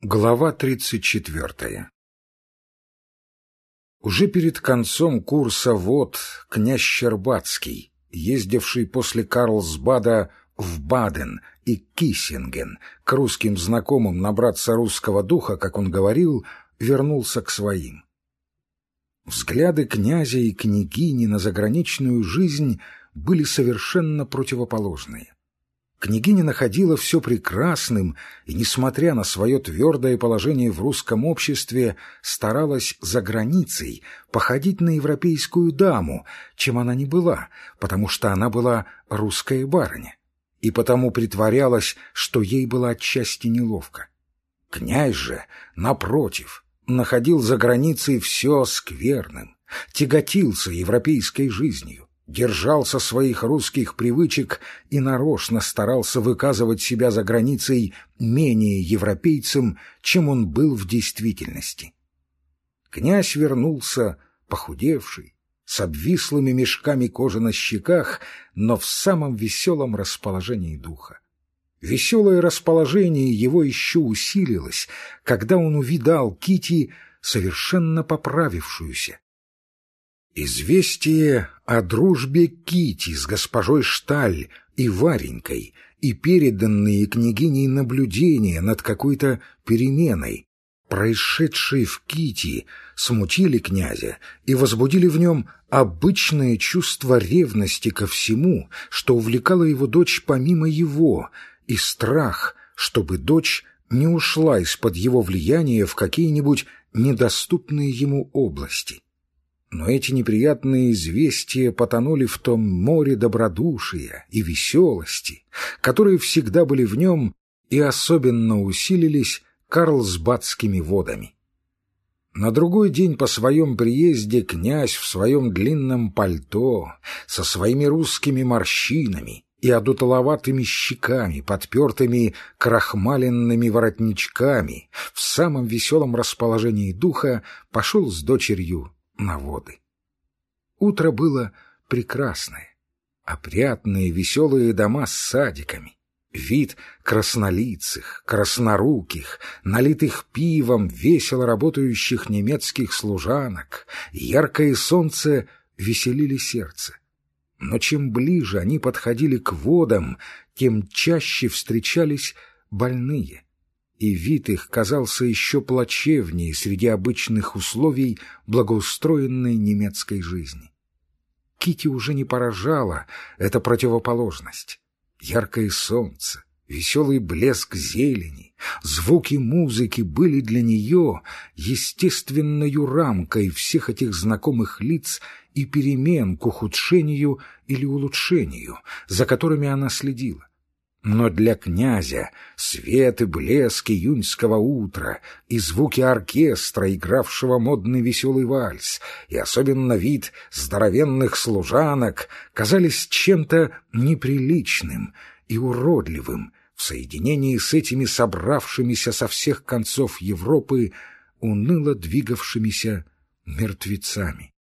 Глава 34 Уже перед концом курса вот князь Щербацкий, ездивший после Карлсбада в Баден и Киссинген, к русским знакомым набраться русского духа, как он говорил, вернулся к своим. Взгляды князя и княгини на заграничную жизнь были совершенно противоположные. Княгиня находила все прекрасным и, несмотря на свое твердое положение в русском обществе, старалась за границей походить на европейскую даму, чем она не была, потому что она была русская барыня, и потому притворялась, что ей было отчасти неловко. Князь же, напротив, находил за границей все скверным, тяготился европейской жизнью держался своих русских привычек и нарочно старался выказывать себя за границей менее европейцем, чем он был в действительности. Князь вернулся похудевший, с обвислыми мешками кожи на щеках, но в самом веселом расположении духа. Веселое расположение его еще усилилось, когда он увидал Кити совершенно поправившуюся, Известие о дружбе Кити с госпожой Шталь и Варенькой и переданные княгиней наблюдения над какой-то переменой, происшедшие в Кити, смутили князя и возбудили в нем обычное чувство ревности ко всему, что увлекало его дочь помимо его, и страх, чтобы дочь не ушла из-под его влияния в какие-нибудь недоступные ему области. Но эти неприятные известия потонули в том море добродушия и веселости, которые всегда были в нем и особенно усилились карлсбадскими водами. На другой день по своем приезде князь в своем длинном пальто со своими русскими морщинами и одутоловатыми щеками, подпертыми крахмаленными воротничками, в самом веселом расположении духа пошел с дочерью на воды. Утро было прекрасное. Опрятные веселые дома с садиками. Вид краснолицых, красноруких, налитых пивом, весело работающих немецких служанок, яркое солнце веселили сердце. Но чем ближе они подходили к водам, тем чаще встречались больные — и вид их казался еще плачевнее среди обычных условий благоустроенной немецкой жизни. Кити уже не поражала эта противоположность. Яркое солнце, веселый блеск зелени, звуки музыки были для нее естественною рамкой всех этих знакомых лиц и перемен к ухудшению или улучшению, за которыми она следила. Но для князя свет и блеск июньского утра и звуки оркестра, игравшего модный веселый вальс, и особенно вид здоровенных служанок казались чем-то неприличным и уродливым в соединении с этими собравшимися со всех концов Европы уныло двигавшимися мертвецами.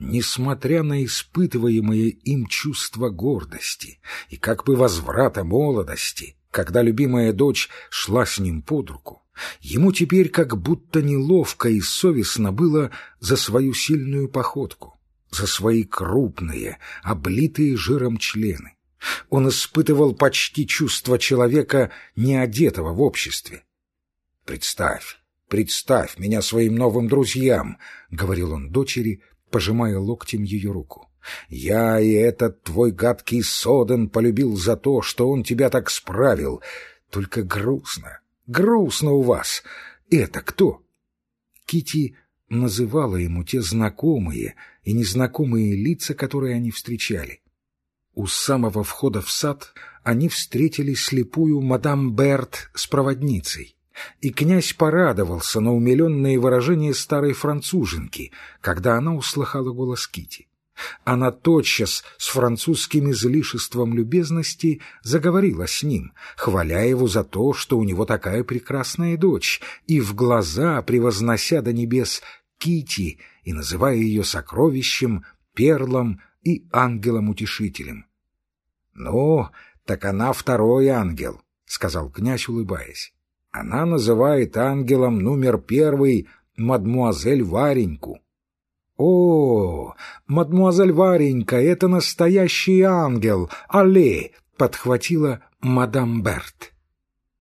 Несмотря на испытываемое им чувство гордости и как бы возврата молодости, когда любимая дочь шла с ним под руку, ему теперь как будто неловко и совестно было за свою сильную походку, за свои крупные, облитые жиром члены. Он испытывал почти чувство человека, не одетого в обществе. «Представь, представь меня своим новым друзьям», — говорил он дочери, пожимая локтем ее руку. «Я и этот твой гадкий Соден полюбил за то, что он тебя так справил. Только грустно, грустно у вас. Это кто?» Кити называла ему те знакомые и незнакомые лица, которые они встречали. У самого входа в сад они встретили слепую мадам Берт с проводницей и князь порадовался на умиленные выражения старой француженки, когда она услыхала голос Кити. Она тотчас с французским излишеством любезности заговорила с ним, хваля его за то, что у него такая прекрасная дочь, и в глаза превознося до небес Кити и называя ее сокровищем, перлом и ангелом-утешителем. — Ну, так она второй ангел, — сказал князь, улыбаясь. Она называет ангелом номер первый мадмуазель Вареньку. «О, мадмуазель Варенька, это настоящий ангел! Алле!» — подхватила мадам Берт.